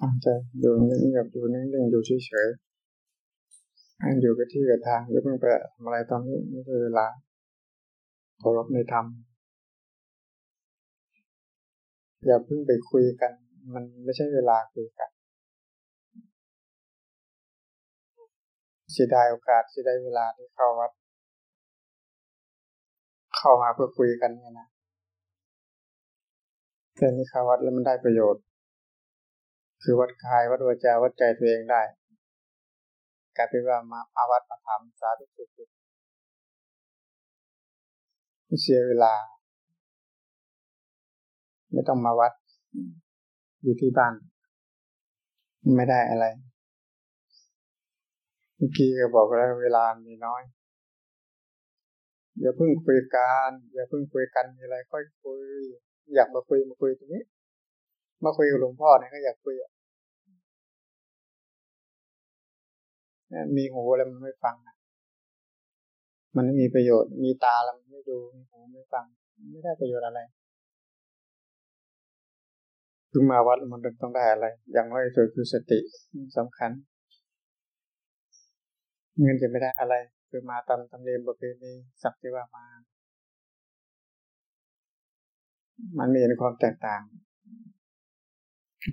ตั้งใจอยู่เงียบๆอยู่นิ่งๆอยู่เฉยๆให้อยู่กับที่กับทางอย่าเพิ่งไปทำอะไรตอนนี้ไม่ใช่เวลาเคารพในธรรมอย่าเพิ่งไปคุยกัน มันไม่ใช่เวลาคุยกันเสียดายโอกาสเสียดายเวลาที่เข้าวัด เข้ามาเพื่อคุยกันเนี่ยนะแต่นี่เข้าวัดแล้วมันได้ประโยชน์ คือวัดกายวัดวาจาวัดใจตัวเองได้กลายเป็นว่ามาอาวัดมาทำสาธุสุดไม่เสียเวลา ไม่ต้องมาวัด อยู่ที่บ้าน ไม่ได้อะไร เมื่อกี้ก็บอกแล้วเวลามีน้อยอย่าเพิ่งคุยกันอย่าเพิ่งคุยกันมีอะไรค่อยคุย อยากมาคุยมาคุยตรงนี้ มาคุยกับหลวงพ่อเนี่ยก็อยากคุยอะมีหูแล้วมันไม่ฟังมันไม่มีประโยชน์ มีตาแล้วมันไม่ดู มีหูไม่ฟัง ไม่ได้ประโยชน์อะไรคือมาวัดมันต้องได้อะไร อย่างน้อยสุดคือสติสำคัญ เงินจะไม่ได้อะไร คือมาตามตำเนียมประเพณีสักที่ว่ามา มันมีในความแตกต่าง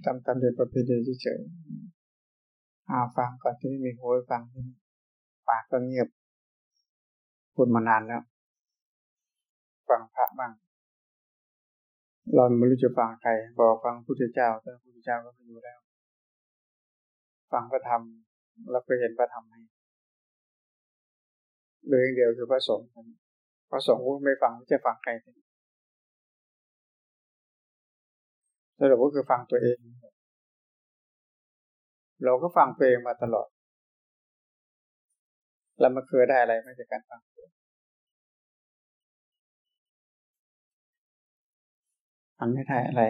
ตามตำเนียมประเพณีเฉยๆอาฟังก่อนที่ไม่มีหูฟังปากก็เงียบพูดมานานแล้ว ฟังพระบ้างเราไม่รู้จะฟังใครบอกฟังพุทธเจ้าแต่พุทธเจ้าก็ไม่รู้แล้ว ฟังพระธรรมเราก็เห็นพระธรรมให้โดยเดียวคือพระสงฆ์พระสงฆ์ไม่ฟังจะฟังใคร สรุปก็คือฟังตัวเอง เราก็ฟังตัวเองมาตลอด แล้วมันเคยได้อะไรมาจากการฟังตัวมันไม่ได้อะไร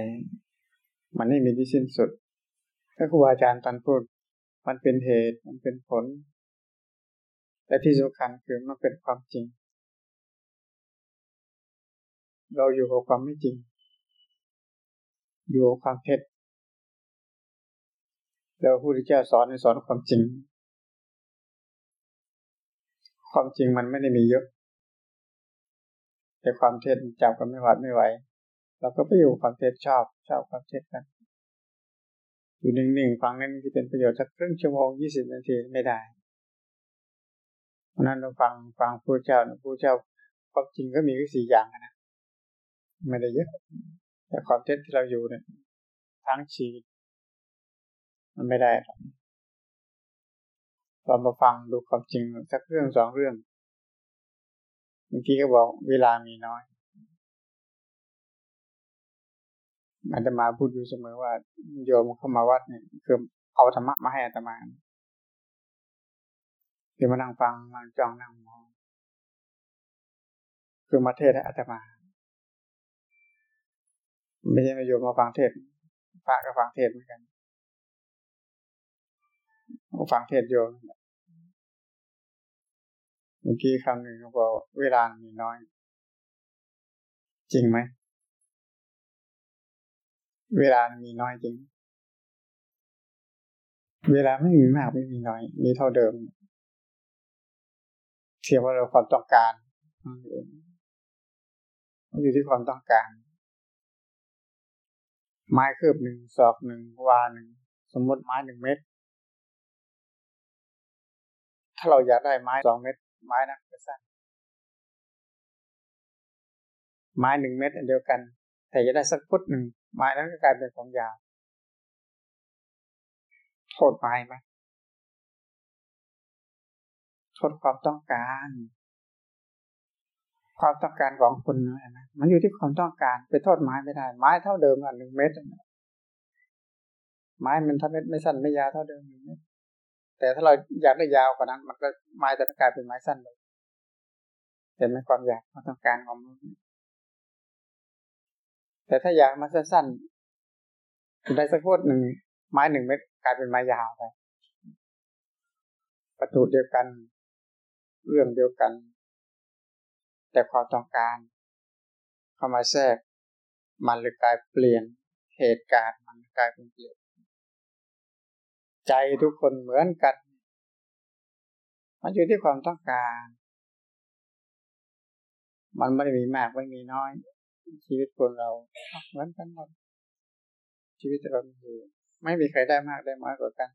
มันไม่มีที่สิ้นสุด ถ้าครูอาจารย์ตันพูด มันเป็นเหตุ มันเป็นผล และที่สำคัญคือมันเป็นความจริง เราอยู่กับความไม่จริง อยู่กับความเท็จแล้วพระพุทธเจ้าสอนในสอนความจริง ความจริงมันไม่ได้มีเยอะ แต่ความเท็จจับกันไม่หวัดไม่ไหว เราก็ไปอยู่ความเท็จชอบชอบความเท็จกัน อยู่หนิ่งๆฟังนั้นที่เป็นประโยชน์สักครึ่งชั่วโมงยี่สิบนาทีไม่ได้เพราะนั้นเราฟังฟังพระเจ้าพระเจ้าความจริงก็มีแค่สี่อย่างนะไม่ได้เยอะ แต่ความเท็จที่เราอยู่เนี่ยทั้งชีวิตมันไม่ได้เรามาฟังดูความจริงสักเรื่องสองเรื่องบางทีก็บอกเวลามีน้อยอาตมาพูดอยู่เสมอว่าโยมเข้ามาวัดเนี่ยคือเอาธรรมะมาให้อาตมาคือมานั่งฟังนั่งจ้องนั่งมองคือมาเทศให้อาตมา ไม่ใช่มาโยมมาฟังเทศพระก็ฟังเทศเหมือนกันฟังเทศโยมเมื่อกี้คำหนึ่งเขาบอกเวลามีน้อย จริงไหม เวลามีน้อยจริง เวลาไม่มีมากไม่มีน้อย มีเท่าเดิมเทียบว่าเราความต้องการมันอยู่ที่ความต้องการ ไม้คืบหนึ่งศอกหนึ่งวาหนึ่งสมมติไม้หนึ่งเม็ดถ้าเราอยากได้ไม้สองเม็ดไม้นั้นก็สั้นไม้หนึ่งเม็ดอันเดียวกัน แต่จะได้สักฟุตหนึ่งไม้นั้นก็กลายเป็นของยาวโทษไม้ไหมโทดความต้องการ ความต้องการของคนนะมันอยู่ที่ความต้องการไปโทษไม้ไม่ได้ ไม้เท่าเดิมอะหนึ่งเมตรไม้มันถ้าเม็ดไม่สั้นไม่ยาวเท่าเดิมหนึ่งเมตรแต่ถ้าเราอยากได้ยาวกว่านั้น มันก็ไม้จะกลายเป็นไม้สั้นเลยเห็นไหมความอยากความต้องการของมันแต่ถ้าอยากมาสั้นๆได้สักพูดหนึ่งไม้หนึ่งเม็ดกลายเป็นไม้ยาวไปประตูเดียวกัน เรื่องเดียวกัน แต่ความต้องการ เข้ามาแทรก มันเลยกลายเปลี่ยนเหตุการณ์มันกลายเป็นเปลี่ยน ใจทุกคนเหมือนกัน มันอยู่ที่ความต้องการ มันไม่ได้มีมากไม่มีน้อย ชีวิตคนเราเหมือนกันหมดชีวิตเราอยู่ไม่มีใครได้มากได้น้อยกว่ากัน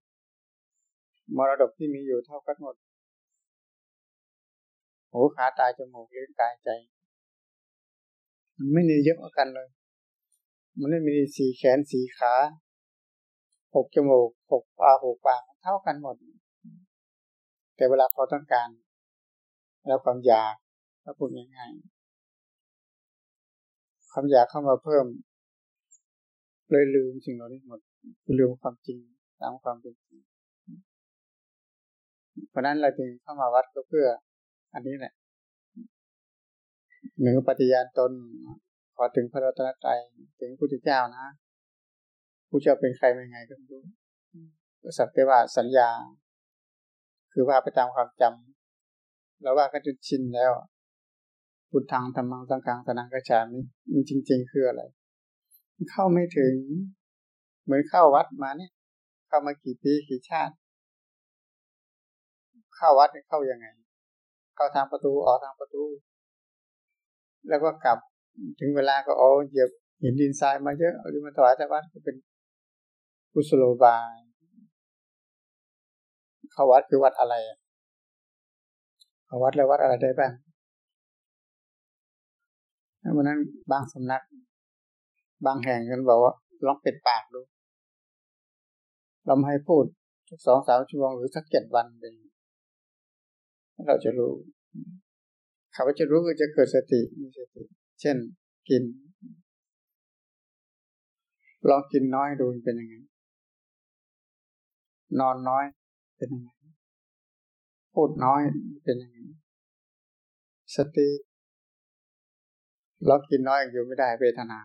มรดกที่มีอยู่เท่ากันหมด หูขาตาจมูกลิ้นกายใจ มันไม่มีเยอะกันเลย มันไม่มีสีแขนสีขาหกจมูกหกตาหกปากเท่ากันหมด แต่เวลาเขาต้องการ แล้วความอยากถ้าพูดง่ายๆความอยากเข้ามาเพิ่ม เลยลืมสิ่งเหล่านี้หมดลืมความจริงตามความเป็นจริงเพราะนั้นเราจึงเข้ามาวัดก็เพื่อ อันนี้แหละหนึ่งปฏิญาณตน ขอถึงพระรัตนตรัยถึงพระพุทธเจ้านะผู้เจ้าเป็นใครเป็นไงก็ไม่รู้สักแต่ว่าสัญญา คือว่าไปตามความจำแล้วว่าก็จนชินแล้วพุทธังธรรมังสังฆังสนังกระฉามิจริง ๆ คืออะไร เข้าไม่ถึง เหมือนเข้าวัดมาเนี่ย เข้ามากี่ปีกี่ชาติ เข้าวัดเข้ายังไง เข้าทางประตูออกทางประตู แล้วก็กลับถึงเวลาก็เอาเหยียบหินดินทรายมาเยอะเอาดินมาถวายแต่วัดก็เป็นกุศโลบายเขาวัดคือวัดอะไรเขาวัดแล้ววัดอะไรได้บ้างวันนั้นบางสำนัก บางแห่งกันบอกว่าลองปิดปากดูเราให้พูดสองสามชั่วโมงหรือสักเจ็ดวันเอง เราจะรู้เขาจะรู้คือจะเกิดสติมีสติ เช่น กิน ลองกินน้อยดูเป็นยังไง นอนน้อยเป็นยังไง พูดน้อยเป็นยังไง สติเรากินน้อยอยู่ไม่ได้เวทนา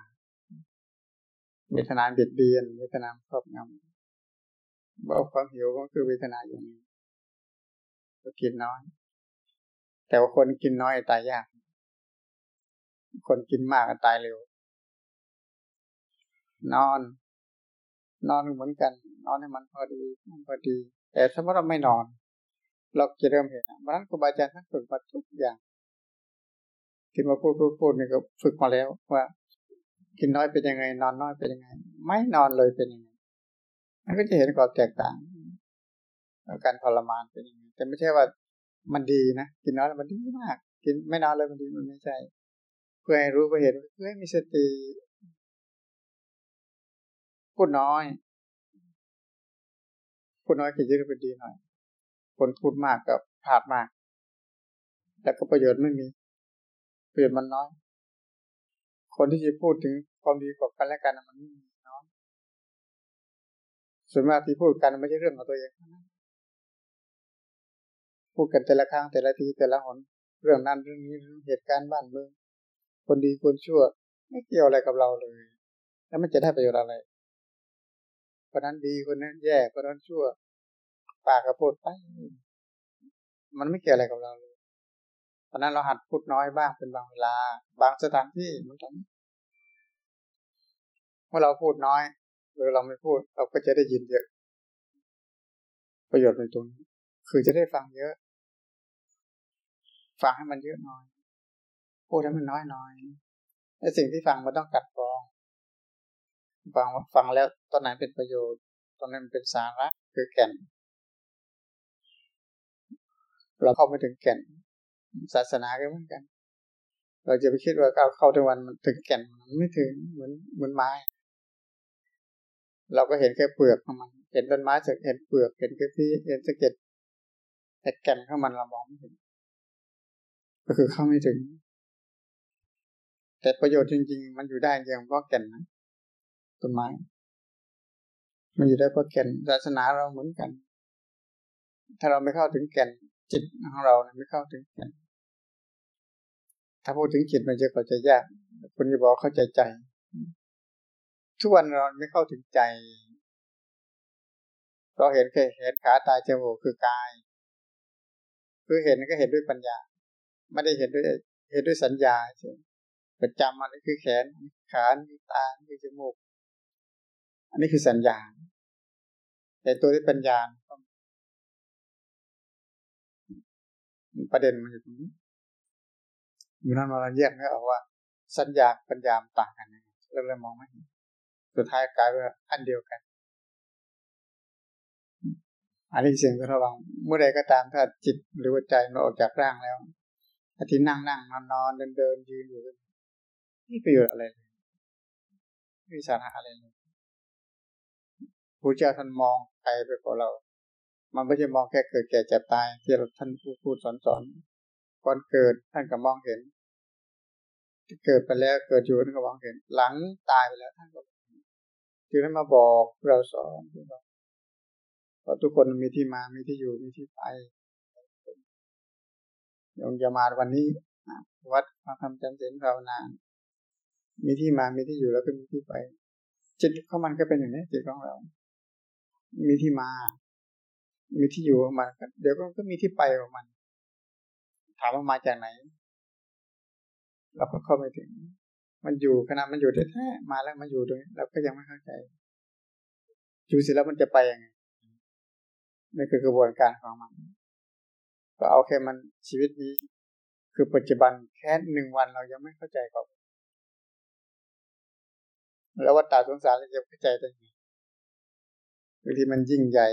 เวทนาเบียดเบียน เวทนาครอบงำบอกความหิวก็คือเวทนาอย่างนี้ก็กินน้อย แต่ว่าคนกินน้อยตายยาก คนกินมากตายเร็ว นอน นอนเหมือนกัน นอนให้มันพอดีมันพอดี แต่ถ้าเราไม่นอน เราจะเริ่มเห็นเพราะนั้นครูบาอาจารย์ท่านฝึกมาทุกอย่างที่มาพูดพูดพูดนี่ก็ฝึกมาแล้วว่า กินน้อยเป็นยังไง นอนน้อยเป็นยังไง ไม่นอนเลยเป็นยังไงมันก็จะเห็นความแตกต่าง การทรมานเป็นยังไงแต่ไม่ใช่ว่า มันดีนะกินน้อยมันดีมาก กินไม่นอนเลยมันดีมันไม่ใช่ เพื่อให้รู้เพื่อเห็นเพื่อให้มีสติพูดน้อยพูดน้อยก็จะได้เป็นดีหน่อย คนพูดมากกับพลาดมาก แต่ก็ประโยชน์ไม่มีประโยชน์มันน้อย คนที่จะพูดถึงความดีกับกันและกันมันไม่มีน้อยส่วนมากที่พูดกันไม่ใช่เรื่องของตัวเอง พูดกันแต่ละครั้งแต่ละทีแต่ละหน เรื่องนั้นเรื่องนี้เหตุการณ์บ้านเมืองคนดีคนชั่ว ไม่เกี่ยวอะไรกับเราเลย แล้วมันจะได้ประโยชน์อะไรคนนั้นดีคนนั้นแย่คนนั้นชั่ว ปากกระพูดไป มันไม่เกี่ยวอะไรกับเราเลยเพราะนั้นเราหัดพูดน้อยบ้างเป็นบางเวลา บางสถานที่มันต้องเมื่อเราพูดน้อยหรือเราไม่พูด เราก็จะได้ยินเยอะ ประโยชน์ในตรงนี้คือจะได้ฟังเยอะ ฟังให้มันเยอะน้อย พูดให้มันน้อยน้อยและสิ่งที่ฟังมันต้องกัดกรอง ฟังฟังแล้วตอนไหนเป็นประโยชน์ ตอนไหนมันเป็นสาระคือแก่น เราเข้าไม่ถึงแก่น ศาสนาก็เหมือนกัน เราจะไปคิดว่าเราเข้าถึงวันมันถึงแก่นมันไม่ถึงเหมือนเหมือนไม้ เราก็เห็นแค่เปลือกของมันเห็นต้นไม้เสร็จเห็นเปลือกเห็นแค่ที่เห็นสะเก็ดแต่แก่นของมันเรามองไม่เห็น ก็คือเข้าไม่ถึง แต่ประโยชน์จริง ๆ มันอยู่ได้ยังเพราะแก่นนะต้นไม้มันอยู่ได้เพราะแก่นศาสนาเราเหมือนกัน ถ้าเราไม่เข้าถึงแก่นจิตของเราไม่เข้าถึงแก่นถ้าพูดถึงจิตมันจะเข้าใจยากคุณจะบอกเข้าใจใจ ทุกวันเราไม่เข้าถึงใจเราเห็นแค่เห็นขาตาจมูกคือกาย คือเห็นก็เห็นด้วยปัญญา ไม่ได้เห็นด้วยเห็นด้วยสัญญาใช่ประจำมันนี้คือแขนขานี่ตานี่จมูก อันนี้คือสัญญา แต่ตัวที่ปัญญาประเด็นมันอยู่ตรงนี้อยู่นั้นมาเราแยกไม่ออกว่า สัญญาปัญญาต่างกันเริ่มเริ่มมองไม่เห็นสุดท้ายกลายว่าอันเดียวกัน อันนี้สิ่งที่ระวังเมื่อใดก็ตามถ้าจิตหรือว่าใจมันออกจากร่างแล้ว ที่นั่งนั่งนอนนอนเดินเดินยืนอยู่นี่ประโยชน์อะไรเลยไม่มีสาระอะไรเลยพระเจ้าท่านมองไกลไปกว่าเรา มันไม่ใช่มองแค่เกิดแก่เจ็บตายที่เราท่านพูดพูดสอนสอนก่อนเกิดท่านก็มองเห็นที่เกิดไปแล้วเกิดอยู่ท่านก็มองเห็น หลังตายไปแล้วท่านก็จึงได้มาบอกเราสอนเพราะทุกคนมีที่มามีที่อยู่มีที่ไป ยงจะมาวันนี้วัดมาทำจำเสนภาวนามีที่มามีที่อยู่แล้วก็มีที่ไป จิตของมันก็เป็นอย่างนี้จิตของเรา มีที่มา มีที่อยู่ของมันเดี๋ยวก็มีที่ไปของมัน ถามว่ามาจากไหนเราก็เข้าไปถึง มันอยู่ขณะมันอยู่แท้ๆมาแล้วมันอยู่ตรงนี้เราก็ยังไม่เข้าใจอยู่เสร็จแล้วมันจะไปยังไงนี่คือกระบวนการของมัน ก็เอาแค่มันชีวิตนี้ คือปัจจุบันแค่หนึ่งวันเรายังไม่เข้าใจเขาแล้ววัฏฏะสงสารเราจะเข้าใจได้ไงบางทีมันยิ่งใหญ่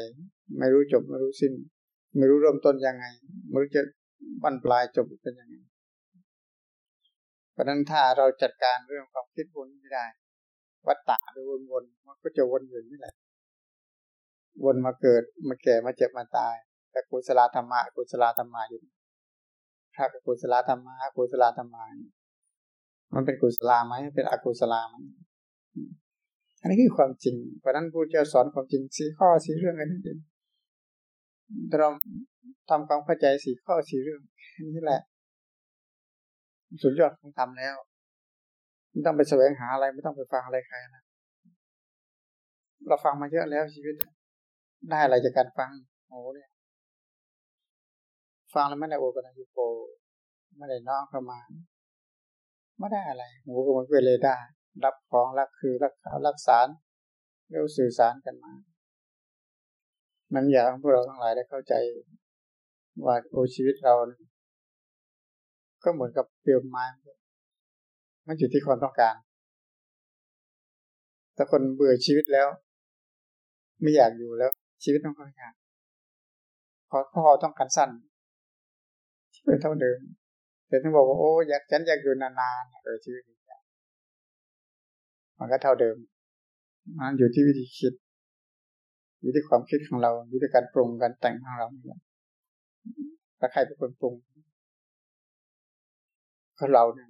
ไม่รู้จบไม่รู้สิ้น ไม่รู้เริ่มต้นยังไงไม่รู้จะบรรปลายจบเป็นยังไงเพราะนั้นถ้าเราจัดการเรื่องความคิดวนไม่ได้ วัฏฏะหรือวนๆมันก็จะวนอยู่นี่แหละวนมาเกิดมาแก่มาเจ็บมาตาย แต่กุศลธรรมะกุศลธรรมะอยู่ถ้ากุศลธรรมะกุศลธรรมะมันเป็นกุศลไหมเป็นอกุศลไหมอันนี้คือความจริงเพราะนั้นผู้เจ้าสอนความจริงสี่ข้อสี่เรื่องกันจริงเราทำความเข้าใจสี่ข้อสี่เรื่องแค่นี้แหละ สุดยอดของทำแล้วไม่ต้องไปแสวงหาอะไรไม่ต้องไปฟังอะไรใครนะเราฟังมาเยอะแล้วชีวิต ได้อะไรจากการฟัง ฟังแล้วไม่ได้โอปัญญโกไม่ได้น้องเข้ามาไม่ได้อะไรหูก็มันเป็นเลยได้รับของรักคือรักษารักษาเรียกสื่อสารกันมา มันอยากให้พวกเราทั้งหลายได้เข้าใจว่าโอชีวิตเรา ก็เหมือนกับเปลี่ยนไม้มันอยู่ที่ความต้องการ ถ้าคนเบื่อชีวิตแล้ว ไม่อยากอยู่แล้ว ชีวิตต้องค่อยางพอข้อต้องการสั้น เป็นเท่าเดิมแต่ถ้าบอกว่าโอ้อยากฉันอยากอยู่นานๆเออชีวิตมันก็เท่าเดิม มันอยู่ที่วิธีคิด อยู่ที่ความคิดของเรา อยู่ที่การปรุงการแต่งของเราเนี่ยถ้าใครเป็นคนปรุงก็เราเนี่ย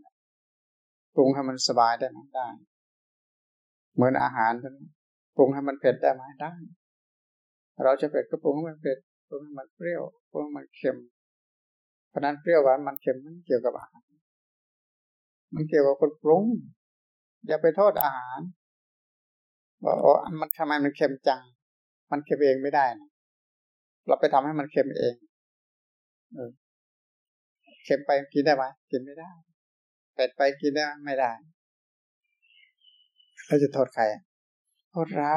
ปรุงให้มันสบายได้ไหมได้ เหมือนอาหารปรุงให้มันเผ็ดได้ไหมได้ เราจะเผ็ดก็ปรุงให้มันเผ็ดปรุงให้มันเปรี้ยวปรุงให้มันเค็ม เพราะนั้นเปรี้ยวหวานมันเค็มมันเกี่ยวกับอาหาร มันเกี่ยวกับคนปรุงอย่าไปโทษอาหารว่าอ๋อมันทำไมมันเค็มจัง มันเค็มเองไม่ได้นะเราไปทำให้มันเค็มเองเออเค็มไปกินได้ไหมกินไม่ได้เผ็ดไปกินได้ไม่ได้เราจะโทษใครโทษเรา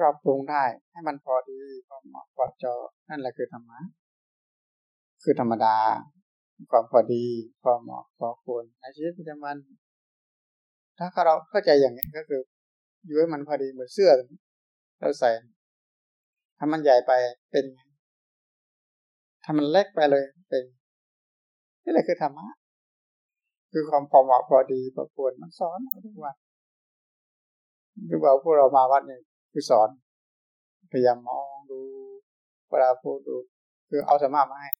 เราปรุงได้ ให้มันพอดีพอเหมาะพอจอนั่นแหละคือธรรมะ คือธรรมดา ความพอดีพอเหมาะพอควรในชีวิตประจำวัน ถ้าเราเข้าใจอย่างนี้ก็คืออยู่ให้มันพอดีเหมือนเสื้อเราใส่ถ้ามันใหญ่ไปเป็นถ้ามันเล็กไปเลยเป็นนี่แหละคือธรรมะคือความพอเหมาะพอดีพอควรมันสอนทุกวันทุกวันพวกเรามาวัดนี่คือสอนพยายามมองดูเวลาพูดดู คือเอาสมามาให้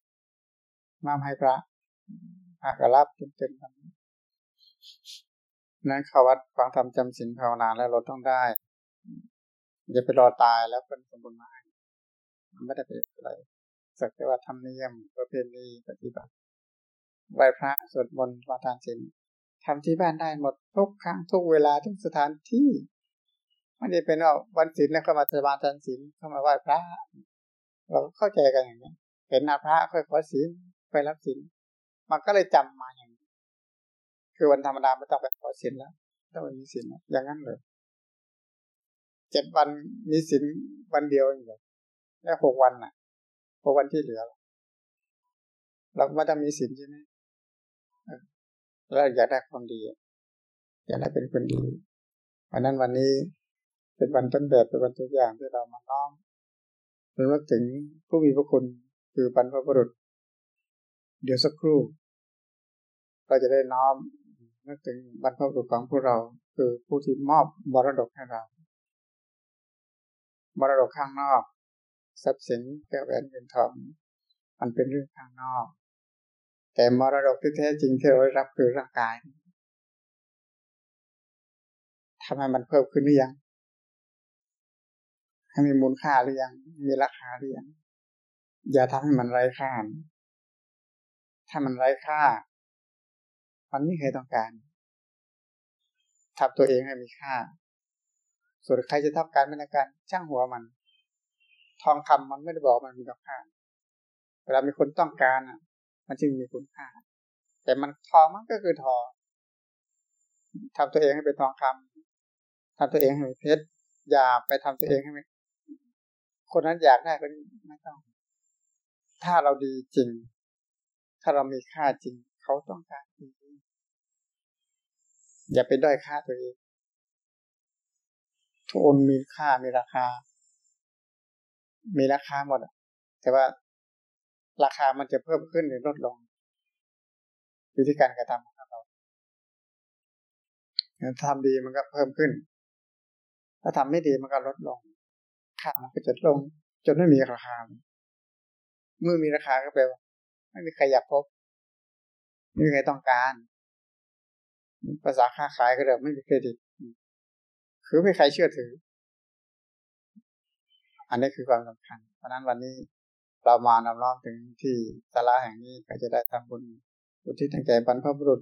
มาให้พระพระก็รับเต็มๆนั้นเข้าวัดฟังธรรมจำศีลภาวนาแล้วเราต้องได้อย่าไปรอตายแล้วเป็นสมบูรณ์มามันไม่ได้เป็นอะไรสักแต่ว่าทำเนียมประเพณีปฏิบัติไหว้พระสวดมนต์ปาทานศีลทำที่บ้านได้หมดทุกครั้งทุกเวลาทุกสถานที่ไม่ได้เป็นว่าวันศีลแล้วเข้ามาสมาทานศีลเข้ามาไหว้พระ เราเข้าใจกันอย่างนี้เห็นหน้าพระค่อยขอศีล ไปรับศีลมันก็เลยจำมาอย่างคือวันธรรมดาไม่ต้องไปขอศีลแล้วต้องมีศีลอย่างนั้นเลยเจ็ดวันมีศีลวันเดียวอย่างเองแค่หกวันน่ะหกวันที่เหลือเราไม่ต้องมีศีลใช่ไหมแล้วอยากได้ความดีอยากได้เป็นคนดีวันนั้นวันนี้เป็นวันต้นแบบเป็นวันตัวอย่างที่เรามาน้อมระลึกถึงผู้มีพระคุณคือบรรพบุรุษ เดี๋ยวสักครู่ เราจะได้น้อมนึกถึงบรรพบุรุษของพวกเรา คือผู้ที่มอบมรดกให้เรามรดกข้างนอก ทรัพย์สินแก้วแหวนเงินทองมันเป็นเรื่องข้างนอก แต่มรดกที่แท้จริงที่เราได้รับคือร่างกายทำให้มันเพิ่มขึ้นหรือยัง ให้มีมูลค่าหรือยัง มีราคาหรือยัง อย่าทำให้มันไร้ค่า ถ้ามันไร้ค่า มันไม่เคยต้องการทำตัวเองให้มีค่า ส่วนใครจะทำการไม่ในการช่างหัวมัน ทองคำมันไม่ได้บอกมันมีราคาเวลามีคนต้องการอะ มันจึงมีคุณค่า แต่มันทองมันก็คือทองทำตัวเองให้เป็นทองคำทำตัวเองให้เป็นเพชรอย่าไปทำตัวเองให้คนนั้นอยากได้ก็ไม่ต้อง ถ้าเราดีจริง ถ้าเรามีค่าจริง เขาต้องการจริงอย่าไปด้อยค่าตัวเองทุกอนมีค่ามีราคา มีราคาหมดแต่ว่าราคามันจะเพิ่มขึ้นหรือลดลงอยู่ที่การกระทำของเราทำดีมันก็เพิ่มขึ้น ถ้าทำไม่ดีมันก็ลดลง ค่ามันก็จะลง จนไม่มีราคา เมื่อมีราคาก็แปลว่า ไม่มีใครอยากพบ ไม่มีใครต้องการ ภาษาค้าขายก็แบบไม่มีเครดิต คือไม่ใครเชื่อถือ อันนี้คือความสำคัญ เพราะนั้นวันนี้เรามานำร้อมถึงที่ศาลาแห่งนี้ก็จะได้ทำบุญบุญที่ตั้งใจบรรพบุรุษ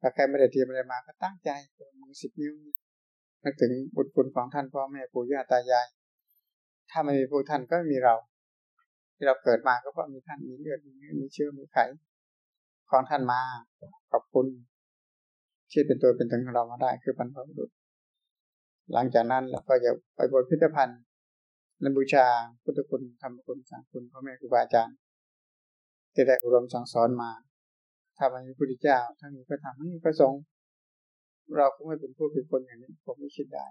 ถ้าใครไม่ได้เตรียมอะไรมาก็ตั้งใจมือสิบนิ้วนึกถึงบุญคุณของท่านพ่อแม่ปู่ย่าตายาย ถ้าไม่มีพวกท่านก็ไม่มีเรา ที่เราเกิดมาก็เพราะมีท่านมีเลือดมีเนื้อมีเชื้อมีไขของท่านมาขอบคุณที่เป็นตัวเป็นตนของเรามาได้คือบรรพบุรุษหลังจากนั้นเราก็จะไปบนพิพิธภัณฑ์นบูชาพุทธคุณธรรมคุณสังคุณพ่อแม่ครูบาอาจารย์ที่ได้อบรมสั่งสอนมาถ้าไม่มีพระพุทธเจ้าถ้ามีพระธรรมไม่มีพระสงฆ์เราคงไม่เป็นผู้เป็นคนอย่างนี้ผมไม่คิดได้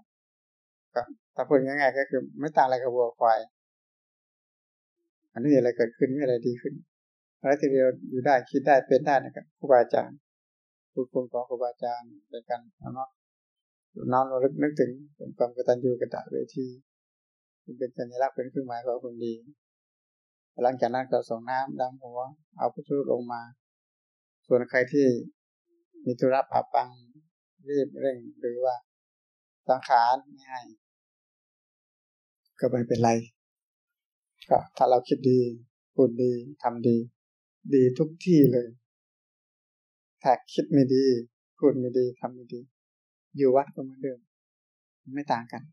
ครับถ้าพูดง่ายๆก็คือไม่ต่างอะไรกับวัวควาย อันนี้อะไรเกิดขึ้นไม่อะไรดีขึ้นอะไรที่เราอยู่ได้คิดได้เป็นได้นะครับครูบาอาจารย์พูดคุณของครูบาอาจารย์ในการเนาะน้อมระลึกนึกถึงเป็นความกตัญญูกตเวทีเป็นสัญลักษณ์เป็นเครื่องหมายของคนดีหลังจากนั้นก็ส่งน้ำดำหัว เอาพุทธุลงมา ส่วนใครที่มีธุระปะปังรีบเร่งหรือว่าสังขารไม่ให้ก็ไม่เป็นไร ก็ถ้าเราคิดดีพูดดีทำดี ดีทุกที่เลยถ้าคิดไม่ดี พูดไม่ดีทำไม่ดี อยู่วัดก็เหมือนเดิม ไม่ต่างกัน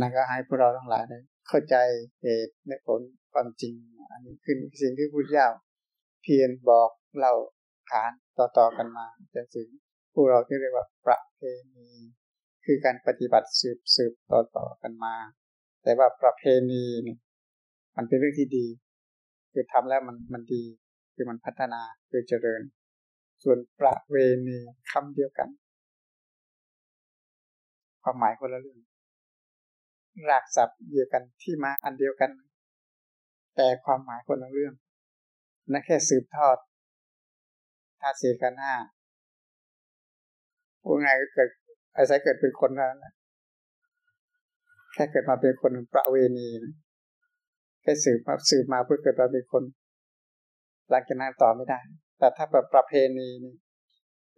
นั่นก็ให้พวกเราทั้งหลายได้เข้าใจเหตุในผลความจริง อันนี้คือสิ่งที่พุทธเจ้าเพียรบอกเราขานต่อๆกันมาจนถึงพวกเราที่เรียกว่าประเพณีคือการปฏิบัติสืบสืบต่อๆกันมา แต่ว่าประเพณีเนี่ยมันเป็นเรื่องที่ดี คือทำแล้วมันมันดี คือมันพัฒนาคือเจริญ ส่วนประเวณีคำเดียวกัน ความหมายคนละเรื่องรากศัพท์เดียวกันที่มาอันเดียวกัน แต่ความหมายคนละเรื่องนั่นแค่สืบทอดถ้าเสีกันหน้าพูดง่ายก็เกิดอาศัยเกิดเป็นคนนั้น แค่เกิดมาเป็นคนประเวณีแค่สืบมาสืบมาเพื่อเกิดมาเป็นคน หลังจากนั้นต่อไม่ได้ แต่ถ้าแบบประเพณีนี่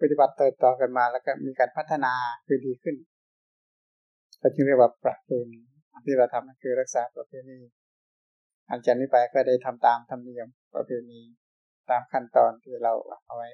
ปฏิบัติเติบโตกันมาแล้วก็มีการพัฒนาคือดีขึ้นเราจึงเรียกว่าประเพณีที่เราทำนั่นคือรักษาประเพณีอันจากนี้ไปก็ได้ทำตามธรรมเนียมประเพณีตามขั้นตอนที่เราเอาไว้